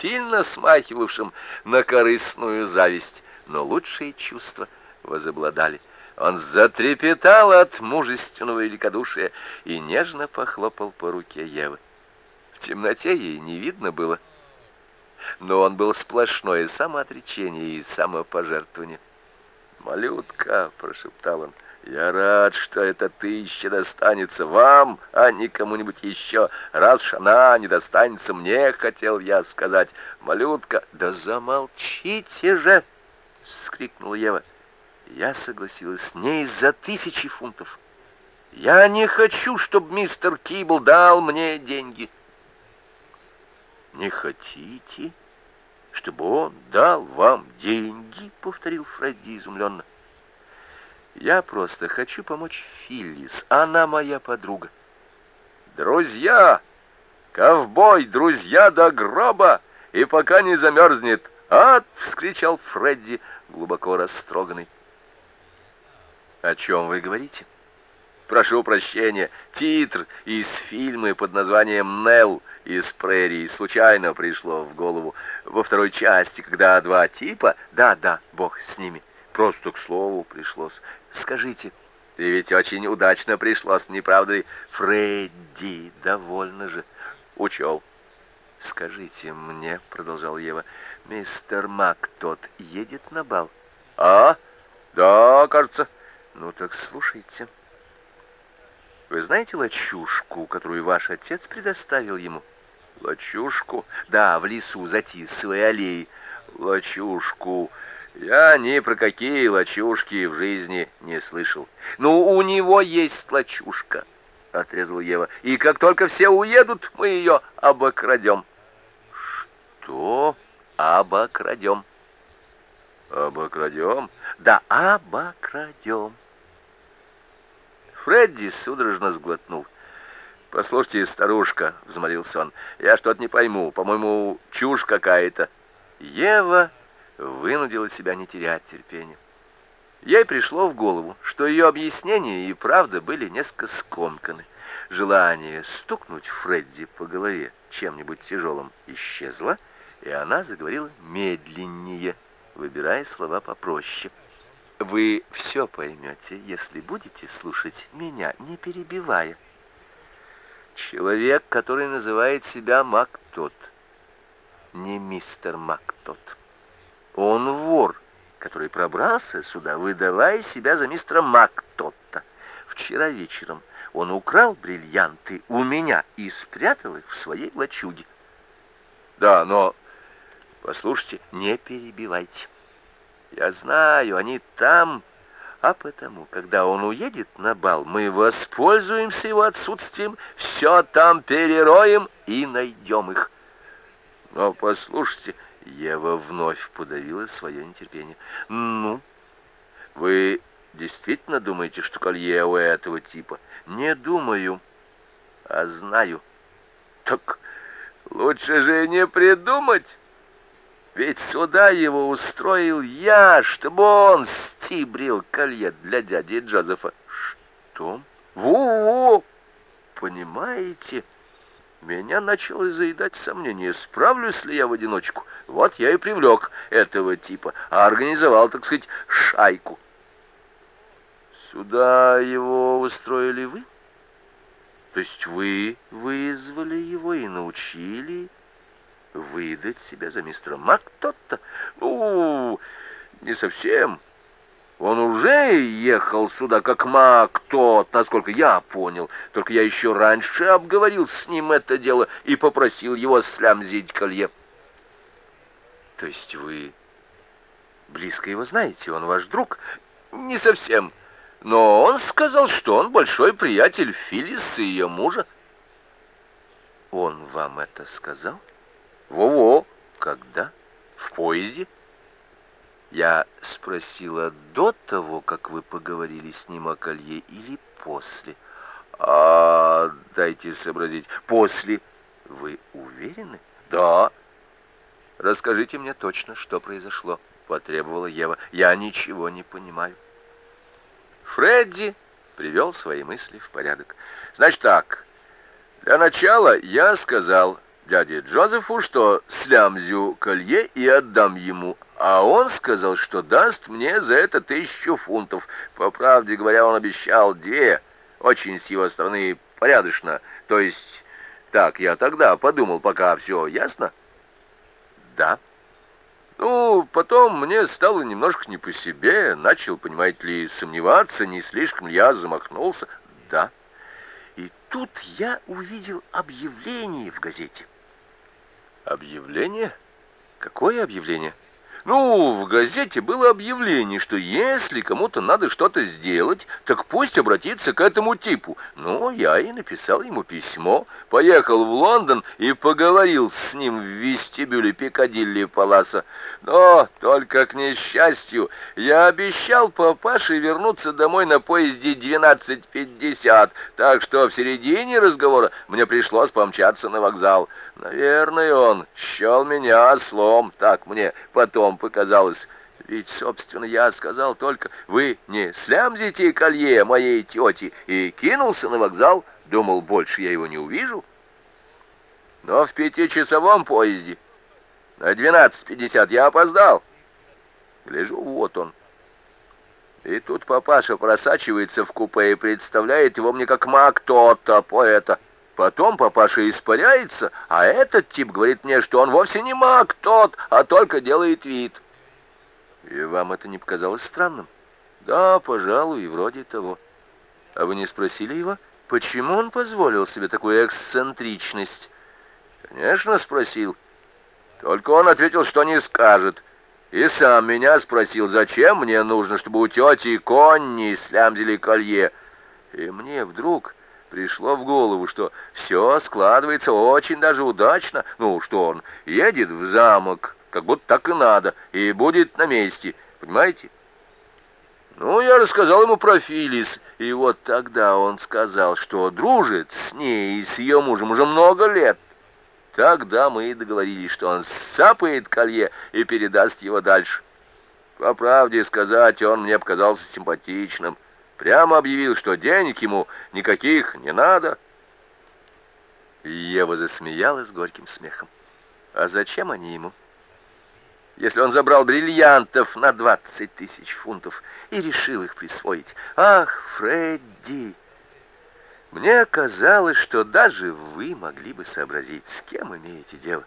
сильно смахивавшим на корыстную зависть, но лучшие чувства возобладали. Он затрепетал от мужественного великодушия и нежно похлопал по руке Евы. В темноте ей не видно было, но он был сплошное самоотречение и самопожертвование. «Малютка», — прошептал он, — «я рад, что эта тысяча достанется вам, а не кому-нибудь еще. Раз уж она не достанется мне, хотел я сказать. Малютка, да замолчите же!» — вскрикнула Ева. Я согласилась с ней за тысячи фунтов. Я не хочу, чтобы мистер Кибл дал мне деньги. Не хотите, чтобы он дал вам деньги? Повторил Фредди изумленно. Я просто хочу помочь Филлис. Она моя подруга. Друзья! Ковбой, друзья до гроба! И пока не замерзнет, ад! — вскричал Фредди, глубоко растроганный. О чем вы говорите? Прошу прощения, титр из фильма под названием «Нелл» из прерии случайно пришло в голову во второй части, когда два типа... Да, да, бог с ними. Просто к слову пришлось. Скажите, ты ведь очень удачно пришлось, не правда ли? Фредди, довольно же. Учел. Скажите мне, продолжал Ева, мистер Мак тот едет на бал? А? Да, кажется. Ну так слушайте. Вы знаете лачушку, которую ваш отец предоставил ему? Лачушку? Да, в лесу за Тисовой аллеей. Лачушку. Я ни про какие лачушки в жизни не слышал. Ну, у него есть лачушка, отрезала Ева. И как только все уедут, мы ее обокрадем. Что? Обокрадем. Обокрадем? Да, обокрадем. Фредди судорожно сглотнул. «Послушайте, старушка», — взмолился он, — «я что-то не пойму. По-моему, чушь какая-то». Ева вынудила себя не терять терпения. Ей пришло в голову, что ее объяснения и правда были несколько скомканы. Желание стукнуть Фредди по голове чем-нибудь тяжелым исчезло, и она заговорила медленнее, выбирая слова попроще. Вы все поймете, если будете слушать меня, не перебивая. Человек, который называет себя Мактот, не мистер Мактот. Он вор, который пробрался сюда, выдавая себя за мистера Мактотта. Вчера вечером он украл бриллианты у меня и спрятал их в своей лачуге. Да, но, послушайте, не перебивайте. Я знаю, они там, а потому, когда он уедет на бал, мы воспользуемся его отсутствием, все там перероем и найдем их. Но послушайте, Ева вновь подавила свое нетерпение. Ну, вы действительно думаете, что колье у этого типа? Не думаю, а знаю. Так лучше же не придумать. Ведь сюда его устроил я, чтобы он стибрил колье для дяди Джозефа. Что? Во-во! Понимаете? Меня начало заедать сомнение, справлюсь ли я в одиночку. Вот я и привлек этого типа, а организовал, так сказать, шайку. Сюда его устроили вы? То есть вы вызвали его и научили выдать себя за мистера Мактотта? Ну, не совсем. Он уже ехал сюда как маг тот, насколько я понял. Только я еще раньше обговорил с ним это дело и попросил его слямзить колье. То есть вы близко его знаете? Он ваш друг? Не совсем. Но он сказал, что он большой приятель Филлис и ее мужа. Он вам это сказал? Во-во, когда? В поезде? Я спросила до того, как вы поговорили с ним о колье, или после? А, дайте сообразить, после. Вы уверены? Да. Расскажите мне точно, что произошло, потребовала Ева. Я ничего не понимаю. Фредди привел свои мысли в порядок. Значит так, для начала я сказал дяде Джозефу, что слямзю колье и отдам ему, а он сказал, что даст мне за это тысячу фунтов. По правде говоря, он обещал две, очень с его стороны порядочно. То есть, так я тогда подумал, пока все ясно? Да. Ну, потом мне стало немножко не по себе, начал, понимаете ли, сомневаться, не слишком ли я замахнулся. Да. И тут я увидел объявление в газете. Объявление? Какое объявление? Ну, в газете было объявление, что если кому-то надо что-то сделать, так пусть обратится к этому типу. Ну, я и написал ему письмо, поехал в Лондон и поговорил с ним в вестибюле Пикадилли Паласа. Но только к несчастью, я обещал папаше вернуться домой на поезде 12.50, так что в середине разговора мне пришлось помчаться на вокзал. Наверное, он счел меня ослом, так мне потом показалось. Ведь, собственно, я сказал только, вы не слямзите колье моей тети, и кинулся на вокзал, думал, больше я его не увижу. Но в пятичасовом поезде на двенадцать пятьдесят я опоздал. Гляжу, вот он. И тут папаша просачивается в купе и представляет его мне как маг то-то, поэта. Потом папаша испаряется, а этот тип говорит мне, что он вовсе не маг тот, а только делает вид. И вам это не показалось странным? Да, пожалуй, вроде того. А вы не спросили его, почему он позволил себе такую эксцентричность? Конечно, спросил. Только он ответил, что не скажет. И сам меня спросил, зачем мне нужно, чтобы у тети Конни слямзили колье. И мне вдруг пришло в голову, что все складывается очень даже удачно. Ну, что он едет в замок, как будто так и надо, и будет на месте, понимаете? Ну, я рассказал ему про Филис, и вот тогда он сказал, что дружит с ней и с ее мужем уже много лет. Тогда мы и договорились, что он сапает колье и передаст его дальше. По правде сказать, он мне показался симпатичным. Прямо объявил, что денег ему никаких не надо. Ева засмеялась горьким смехом. А зачем они ему? Если он забрал бриллиантов на двадцать тысяч фунтов и решил их присвоить. Ах, Фредди! Мне казалось, что даже вы могли бы сообразить, с кем имеете дело.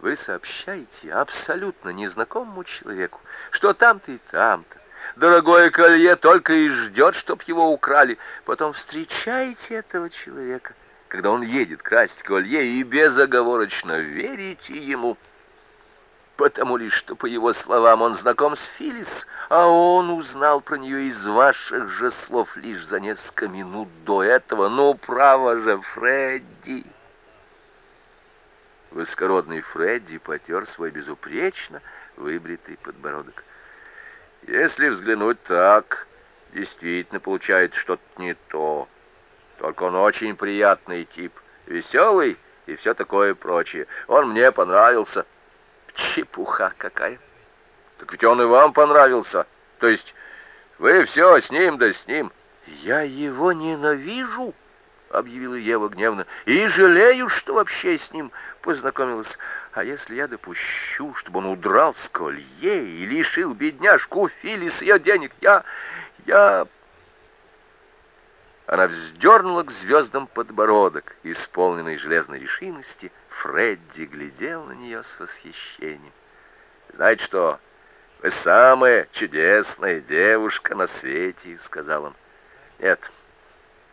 Вы сообщаете абсолютно незнакомому человеку, что там-то и там-то Дорогое колье только и ждет, чтоб его украли. Потом встречаете этого человека, когда он едет красть колье, и безоговорочно верите ему. Потому лишь, что, по его словам, он знаком с Филис, а он узнал про нее из ваших же слов лишь за несколько минут до этого. Ну, право же, Фредди! Высокородный Фредди потер свой безупречно выбритый подбородок. Если взглянуть так, действительно получается что-то не то. Только он очень приятный тип, веселый и все такое прочее. Он мне понравился. Чепуха какая. Так ведь он и вам понравился. То есть вы все с ним да с ним. Я его ненавижу. — объявила Ева гневно, — «и жалею, что вообще с ним познакомилась. А если я допущу, чтобы он удрал с колье и лишил бедняжку Филис ее денег, я... я...» Она вздернула к звездам подбородок, исполненный железной решимости. Фредди глядел на нее с восхищением. «Знаете что, вы самая чудесная девушка на свете», — сказал он. «Нет,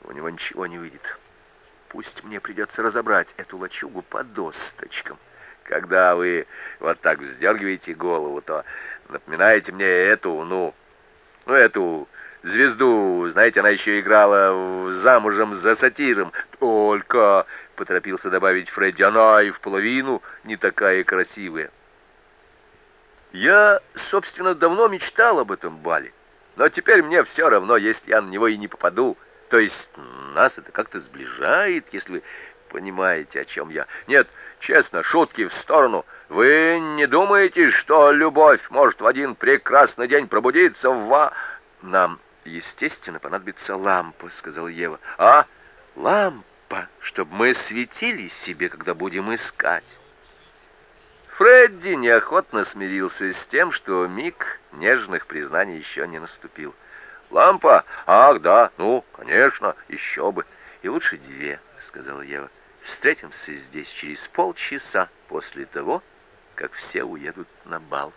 у него ничего не выйдет. Пусть мне придется разобрать эту лачугу по досточкам. Когда вы вот так вздергиваете голову, то напоминаете мне эту, ну, ну, эту звезду, знаете, она еще играла замужем за сатиром. Только, — поторопился добавить Фредди, — она и в половину не такая красивая. Я, собственно, давно мечтал об этом бале, но теперь мне все равно, если я на него и не попаду, — то есть нас это как-то сближает, если вы понимаете, о чем я. Нет, честно, шутки в сторону. Вы не думаете, что любовь может в один прекрасный день пробудиться в ва... Нам, естественно, понадобится лампа, сказал Ева. А? Лампа? чтобы мы светились себе, когда будем искать. Фредди неохотно смирился с тем, что миг нежных признаний еще не наступил. «Лампа? Ах, да, ну, конечно, еще бы. И лучше две», — сказала Ева. «Встретимся здесь через полчаса после того, как все уедут на бал».